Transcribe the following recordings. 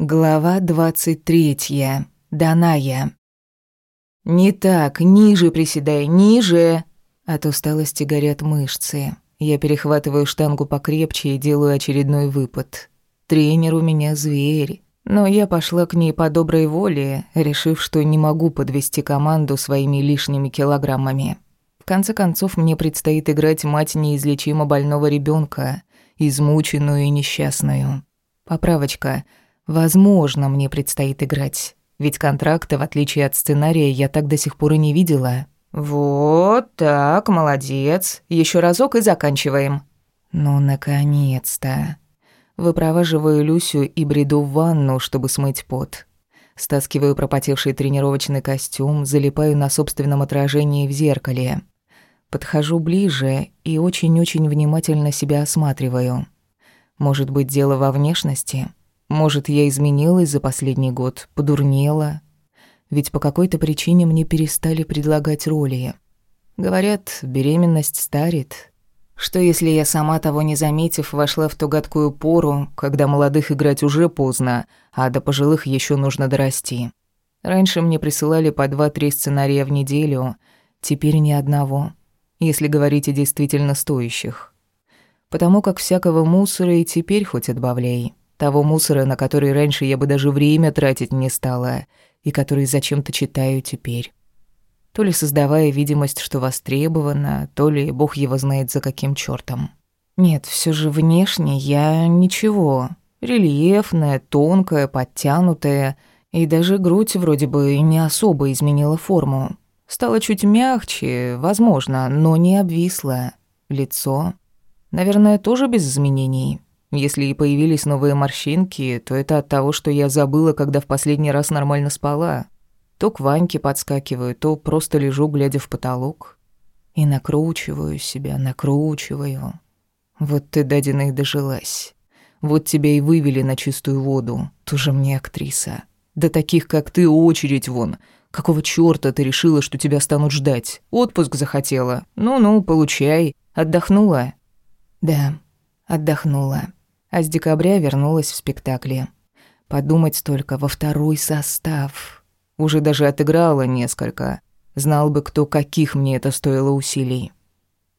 Глава двадцать третья. Даная. «Не так, ниже приседай, ниже!» От усталости горят мышцы. Я перехватываю штангу покрепче и делаю очередной выпад. Тренер у меня зверь. Но я пошла к ней по доброй воле, решив, что не могу подвести команду своими лишними килограммами. В конце концов, мне предстоит играть мать неизлечимо больного ребенка, измученную и несчастную. Поправочка — Возможно, мне предстоит играть. Ведь контракта, в отличие от сценария, я так до сих пор и не видела. Вот так, молодец. Еще разок и заканчиваем. Ну, наконец-то. Выпроваживаю Люсю и бреду в ванну, чтобы смыть пот. Стаскиваю пропотевший тренировочный костюм, залипаю на собственном отражении в зеркале. Подхожу ближе и очень-очень внимательно себя осматриваю. Может быть, дело во внешности? Может, я изменилась за последний год, подурнела. Ведь по какой-то причине мне перестали предлагать роли. Говорят, беременность старит. Что если я сама того не заметив, вошла в ту гадкую пору, когда молодых играть уже поздно, а до пожилых еще нужно дорасти. Раньше мне присылали по два-три сценария в неделю, теперь ни одного, если говорить о действительно стоящих. Потому как всякого мусора и теперь хоть отбавляй. Того мусора, на который раньше я бы даже время тратить не стала, и который зачем-то читаю теперь. То ли создавая видимость, что востребовано, то ли бог его знает за каким чёртом. Нет, всё же внешне я ничего. Рельефная, тонкая, подтянутая, и даже грудь вроде бы не особо изменила форму. Стала чуть мягче, возможно, но не обвисла. Лицо, наверное, тоже без изменений. Если и появились новые морщинки, то это от того, что я забыла, когда в последний раз нормально спала. То к Ваньке подскакиваю, то просто лежу, глядя в потолок. И накручиваю себя, накручиваю. Вот ты, Дадина, и дожилась. Вот тебя и вывели на чистую воду. Тоже мне актриса. Да таких, как ты, очередь вон. Какого чёрта ты решила, что тебя станут ждать? Отпуск захотела? Ну-ну, получай. Отдохнула? Да, отдохнула а с декабря вернулась в спектакле. Подумать только, во второй состав. Уже даже отыграла несколько. Знал бы, кто каких мне это стоило усилий.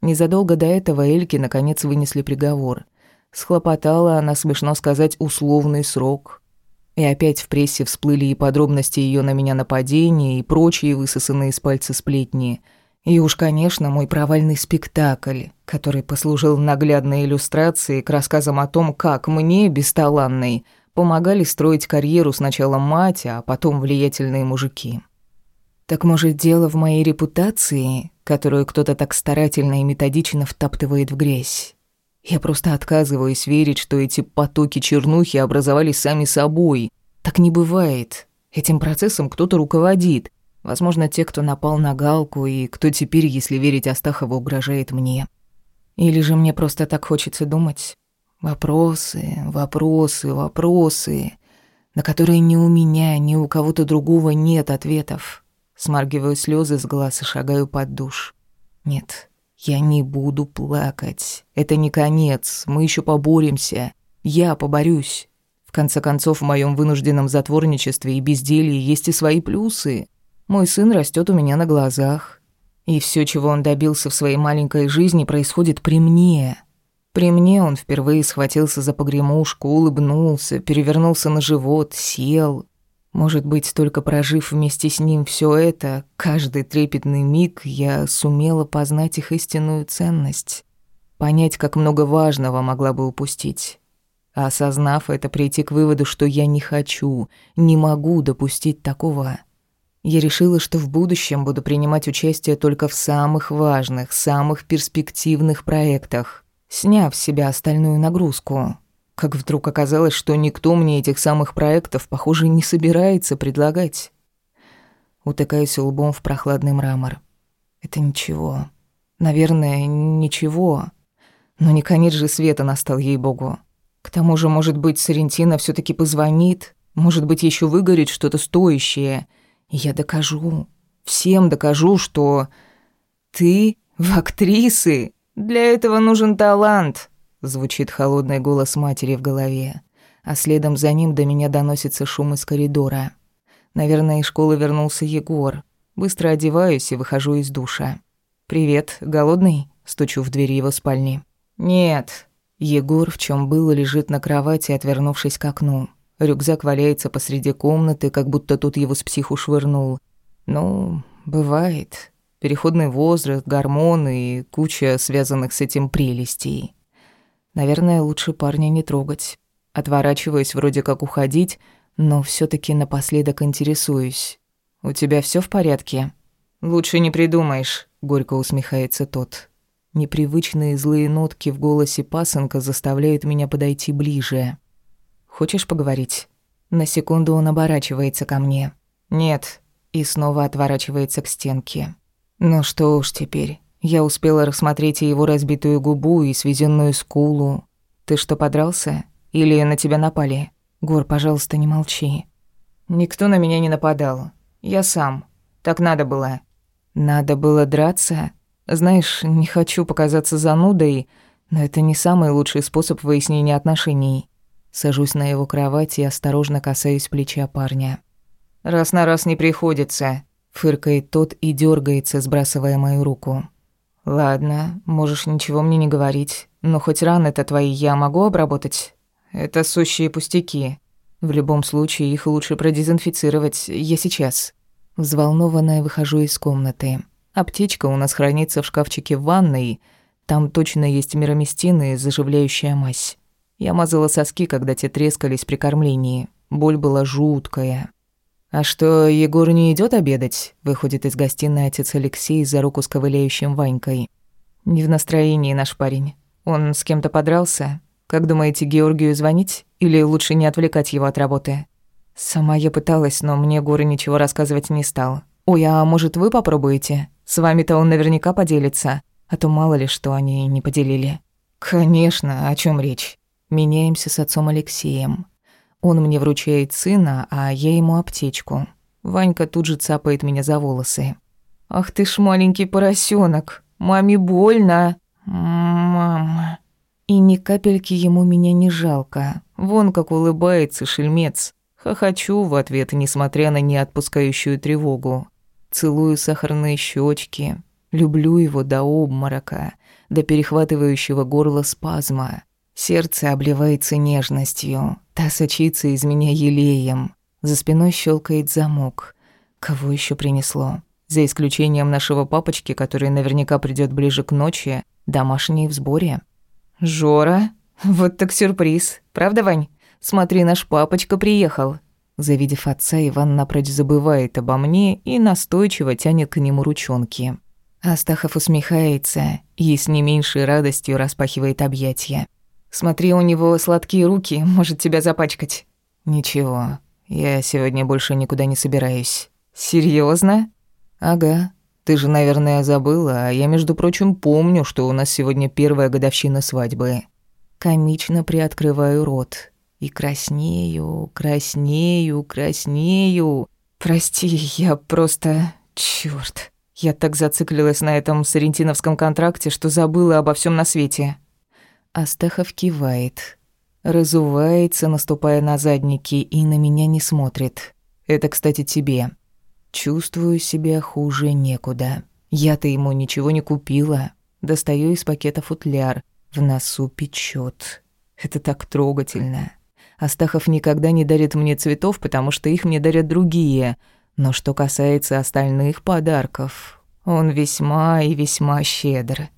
Незадолго до этого Эльке наконец вынесли приговор. Схлопотала она, смешно сказать, условный срок. И опять в прессе всплыли и подробности ее на меня нападения, и прочие высосанные из пальца сплетни — и уж, конечно, мой провальный спектакль, который послужил наглядной иллюстрацией к рассказам о том, как мне, бесталанной, помогали строить карьеру сначала мать, а потом влиятельные мужики. Так может, дело в моей репутации, которую кто-то так старательно и методично втаптывает в грязь? Я просто отказываюсь верить, что эти потоки чернухи образовались сами собой. Так не бывает. Этим процессом кто-то руководит — Возможно, те, кто напал на Галку, и кто теперь, если верить Астахову, угрожает мне. Или же мне просто так хочется думать? Вопросы, вопросы, вопросы, на которые ни у меня, ни у кого-то другого нет ответов. Смаргиваю слезы с глаз и шагаю под душ. Нет, я не буду плакать. Это не конец, мы еще поборемся. Я поборюсь. В конце концов, в моем вынужденном затворничестве и безделье есть и свои плюсы. Мой сын растет у меня на глазах. И все, чего он добился в своей маленькой жизни, происходит при мне. При мне он впервые схватился за погремушку, улыбнулся, перевернулся на живот, сел. Может быть, только прожив вместе с ним все это, каждый трепетный миг, я сумела познать их истинную ценность. Понять, как много важного могла бы упустить. А осознав это, прийти к выводу, что я не хочу, не могу допустить такого я решила, что в будущем буду принимать участие только в самых важных, самых перспективных проектах, сняв с себя остальную нагрузку. Как вдруг оказалось, что никто мне этих самых проектов, похоже, не собирается предлагать. Утыкаюсь лбом в прохладный мрамор. Это ничего. Наверное, ничего. Но не конец же света настал, ей-богу. К тому же, может быть, Сарентина все таки позвонит, может быть, еще выгорит что-то стоящее — я докажу, всем докажу, что ты в актрисы. Для этого нужен талант, звучит холодный голос матери в голове. а следом за ним до меня доносится шум из коридора. Наверное, из школы вернулся Егор. Быстро одеваюсь и выхожу из душа. «Привет, голодный?» – стучу в дверь его спальни. «Нет». Егор, в чем был, лежит на кровати, отвернувшись к окну. Рюкзак валяется посреди комнаты, как будто тут его с психу швырнул. Ну, бывает. Переходный возраст, гормоны и куча связанных с этим прелестей. Наверное, лучше парня не трогать. Отворачиваюсь вроде как уходить, но все таки напоследок интересуюсь. «У тебя все в порядке?» «Лучше не придумаешь», — горько усмехается тот. Непривычные злые нотки в голосе пасынка заставляют меня подойти ближе. «Хочешь поговорить?» На секунду он оборачивается ко мне. «Нет», и снова отворачивается к стенке. «Ну что уж теперь. Я успела рассмотреть и его разбитую губу, и свезенную скулу. Ты что, подрался? Или на тебя напали? Гор, пожалуйста, не молчи». «Никто на меня не нападал. Я сам. Так надо было». «Надо было драться?» Знаешь, не хочу показаться занудой, но это не самый лучший способ выяснения отношений. Сажусь на его кровать и осторожно касаюсь плеча парня. «Раз на раз не приходится», — фыркает тот и дергается, сбрасывая мою руку. «Ладно, можешь ничего мне не говорить, но хоть раны-то твои я могу обработать? Это сущие пустяки. В любом случае их лучше продезинфицировать, я сейчас». Взволнованная выхожу из комнаты. Аптечка у нас хранится в шкафчике в ванной. Там точно есть мироместины и заживляющая мазь. Я мазала соски, когда те трескались при кормлении. Боль была жуткая. «А что, Егор не идет обедать?» Выходит из гостиной отец Алексей за руку с ковыляющим Ванькой. «Не в настроении наш парень. Он с кем-то подрался? Как думаете, Георгию звонить? Или лучше не отвлекать его от работы?» Сама я пыталась, но мне Горы ничего рассказывать не стал. «Ой, а может, вы попробуете? С вами-то он наверняка поделится, а то мало ли что они не поделили». «Конечно, о чем речь?» Меняемся с отцом Алексеем. Он мне вручает сына, а я ему аптечку. Ванька тут же цапает меня за волосы. «Ах ты ж маленький поросенок, Маме больно!» «Мама...» И ни капельки ему меня не жалко. Вон как улыбается шельмец. Хохочу в ответ, несмотря на неотпускающую тревогу. Целую сахарные щечки, люблю его до обморока, до перехватывающего горла спазма. Сердце обливается нежностью, та сочится из меня елеем. За спиной щелкает замок. Кого еще принесло? За исключением нашего папочки, который наверняка придет ближе к ночи, домашние в сборе. «Жора? Вот так сюрприз. Правда, Вань? Смотри, наш папочка приехал. Завидев отца, Иван напрочь забывает обо мне и настойчиво тянет к нему ручонки. Астахов усмехается и с не меньшей радостью распахивает объятия. «Смотри, у него сладкие руки, может тебя запачкать». «Ничего, я сегодня больше никуда не собираюсь». «Серьёзно?» «Ага. Ты же, наверное, забыла, а я, между прочим, помню, что у нас сегодня первая годовщина свадьбы». Комично приоткрываю рот, и краснею, краснею, краснею. Прости, я просто... Чёрт. Я так зациклилась на этом сарентиновском контракте, что забыла обо всем на свете. Астахов кивает. Разувается, наступая на задники, и на меня не смотрит. Это, кстати, тебе. Чувствую себя хуже некуда. Я-то ему ничего не купила. Достаю из пакета футляр. В носу печёт. Это так трогательно. Астахов никогда не дарит мне цветов, потому что их мне дарят другие. Но что касается остальных подарков, он весьма и весьма щедр.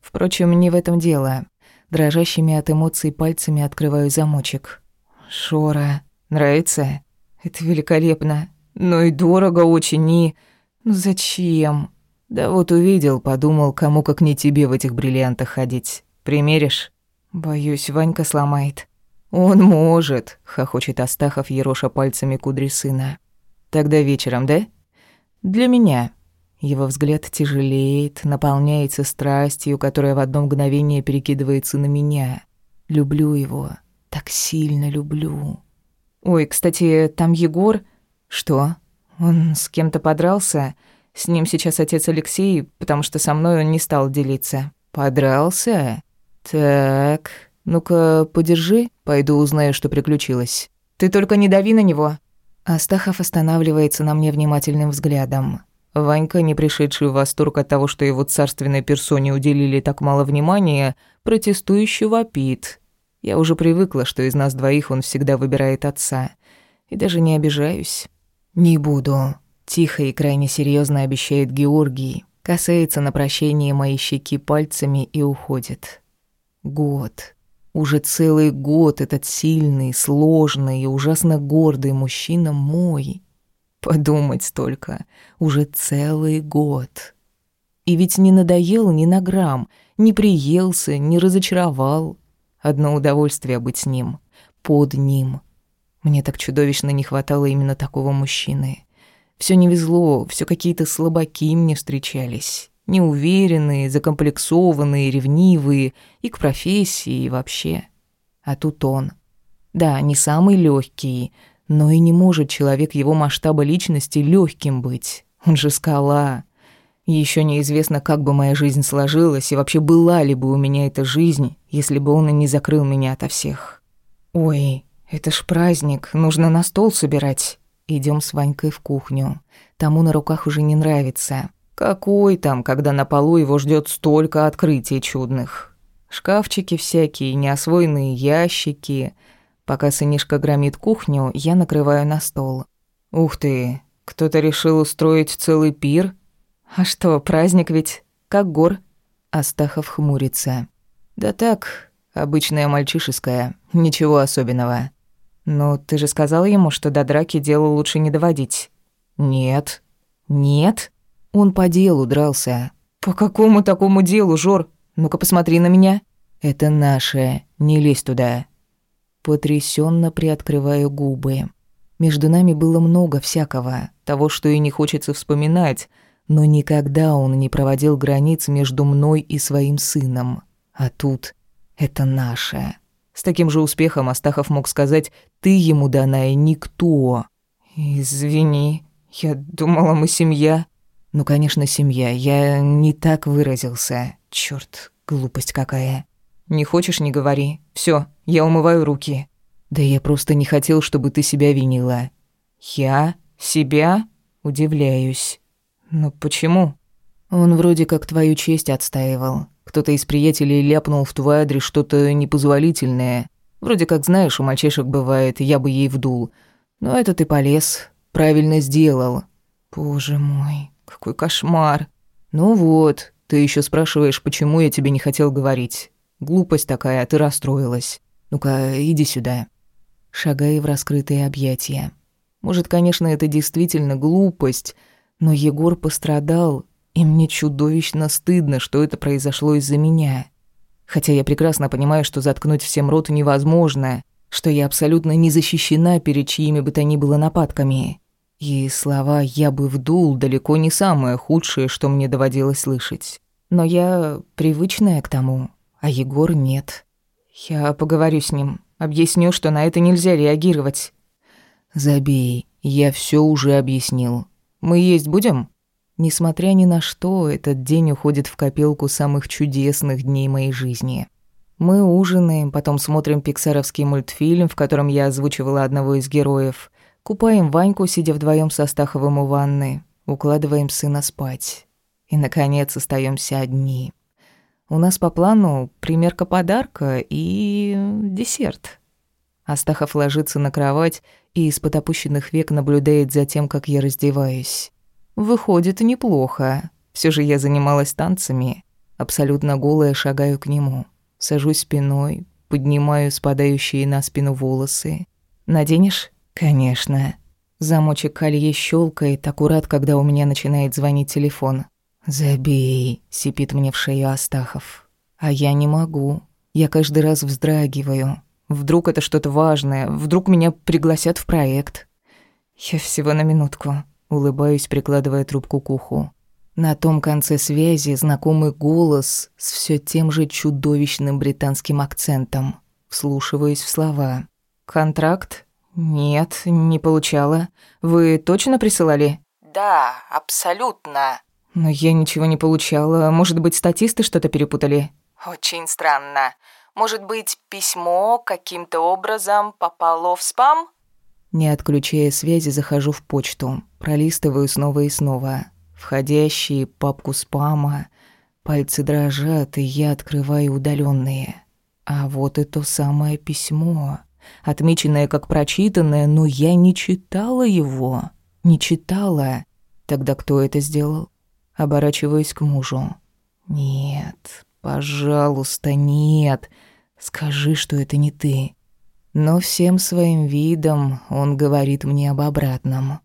Впрочем, не в этом дело. Дрожащими от эмоций пальцами открываю замочек. «Шора, нравится?» «Это великолепно. Но и дорого очень, и... Ну зачем?» «Да вот увидел, подумал, кому как не тебе в этих бриллиантах ходить. Примеришь?» «Боюсь, Ванька сломает». «Он может», — хохочет Астахов, ероша пальцами кудри сына. «Тогда вечером, да?» «Для меня». Его взгляд тяжелеет, наполняется страстью, которая в одно мгновение перекидывается на меня. Люблю его. Так сильно люблю. «Ой, кстати, там Егор...» «Что?» «Он с кем-то подрался. С ним сейчас отец Алексей, потому что со мной он не стал делиться». «Подрался?» «Так...» Ну-ка, подержи, пойду узнаю, что приключилось. Ты только не дави на него. Астахов останавливается на мне внимательным взглядом. Ванька, не пришедший в восторг от того, что его царственной персоне уделили так мало внимания, протестующе вопит. Я уже привыкла, что из нас двоих он всегда выбирает отца. И даже не обижаюсь. «Не буду», — тихо и крайне серьезно обещает Георгий, касается на прощение моей щеки пальцами и уходит. Год. Уже целый год этот сильный, сложный и ужасно гордый мужчина мой. Подумать только, уже целый год. И ведь не надоел ни на грамм, не приелся, не разочаровал. Одно удовольствие быть с ним, под ним. Мне так чудовищно не хватало именно такого мужчины. Все не везло, все какие-то слабаки мне встречались. Неуверенные, закомплексованные, ревнивые и к профессии, и вообще. А тут он. Да, не самый легкий, но и не может человек его масштаба личности легким быть. Он же скала. Еще неизвестно, как бы моя жизнь сложилась, и вообще была ли бы у меня эта жизнь, если бы он и не закрыл меня ото всех. Ой, это ж праздник, нужно на стол собирать. Идем с Ванькой в кухню. Тому на руках уже не нравится. Какой там, когда на полу его ждет столько открытий чудных. Шкафчики всякие, неосвоенные ящики — Пока сынишка громит кухню, я накрываю на стол. Ух ты, кто-то решил устроить целый пир? А что, праздник ведь, как гор? Астахов хмурится. Да так, обычная мальчишеская, ничего особенного. Но ты же сказал ему, что до драки дело лучше не доводить. Нет. Нет? Он по делу дрался. По какому такому делу, Жор? Ну-ка посмотри на меня. Это наше, не лезь туда потрясенно приоткрываю губы. Между нами было много всякого, того, что и не хочется вспоминать, но никогда он не проводил границ между мной и своим сыном. А тут это наше. С таким же успехом Астахов мог сказать «ты ему данная никто». «Извини, я думала, мы семья». «Ну, конечно, семья. Я не так выразился. Чёрт, глупость какая». «Не хочешь, не говори. Все, я умываю руки». «Да я просто не хотел, чтобы ты себя винила». «Я? Себя?» Удивляюсь. «Но почему?» «Он вроде как твою честь отстаивал. Кто-то из приятелей ляпнул в твой адрес что-то непозволительное. Вроде как, знаешь, у мальчишек бывает, я бы ей вдул. Но это ты полез. Правильно сделал». «Боже мой, какой кошмар!» «Ну вот, ты еще спрашиваешь, почему я тебе не хотел говорить. Глупость такая, ты расстроилась. Ну-ка, иди сюда. Шагая в раскрытые объятия. Может, конечно, это действительно глупость, но Егор пострадал, и мне чудовищно стыдно, что это произошло из-за меня. Хотя я прекрасно понимаю, что заткнуть всем рот невозможно, что я абсолютно не защищена перед чьими бы то ни было нападками. И слова «я бы вдул» далеко не самое худшее, что мне доводилось слышать. Но я привычная к тому а Егор нет. Я поговорю с ним, объясню, что на это нельзя реагировать. Забей, я все уже объяснил. Мы есть будем? Несмотря ни на что, этот день уходит в копилку самых чудесных дней моей жизни. Мы ужинаем, потом смотрим пиксаровский мультфильм, в котором я озвучивала одного из героев. Купаем Ваньку, сидя вдвоем со Стаховым у ванны. Укладываем сына спать. И, наконец, остаемся одни. У нас по плану примерка подарка и десерт. Астахов ложится на кровать и из-под опущенных век наблюдает за тем, как я раздеваюсь. Выходит неплохо. Все же я занималась танцами. Абсолютно голая шагаю к нему. Сажусь спиной, поднимаю спадающие на спину волосы. «Наденешь?» «Конечно». Замочек колье щелкает аккурат, когда у меня начинает звонить телефон. «Забей», — сипит мне в шею Астахов. «А я не могу. Я каждый раз вздрагиваю. Вдруг это что-то важное, вдруг меня пригласят в проект». «Я всего на минутку», — улыбаюсь, прикладывая трубку к уху. На том конце связи знакомый голос с все тем же чудовищным британским акцентом. Вслушиваюсь в слова. «Контракт? Нет, не получала. Вы точно присылали?» «Да, абсолютно», но я ничего не получала. Может быть, статисты что-то перепутали? Очень странно. Может быть, письмо каким-то образом попало в спам? Не отключая связи, захожу в почту, пролистываю снова и снова. Входящие, папку спама. Пальцы дрожат, и я открываю удаленные. А вот это самое письмо, отмеченное как прочитанное, но я не читала его. Не читала. Тогда кто это сделал? Оборачиваюсь к мужу. Нет, пожалуйста, нет. Скажи, что это не ты. Но всем своим видом он говорит мне об обратном.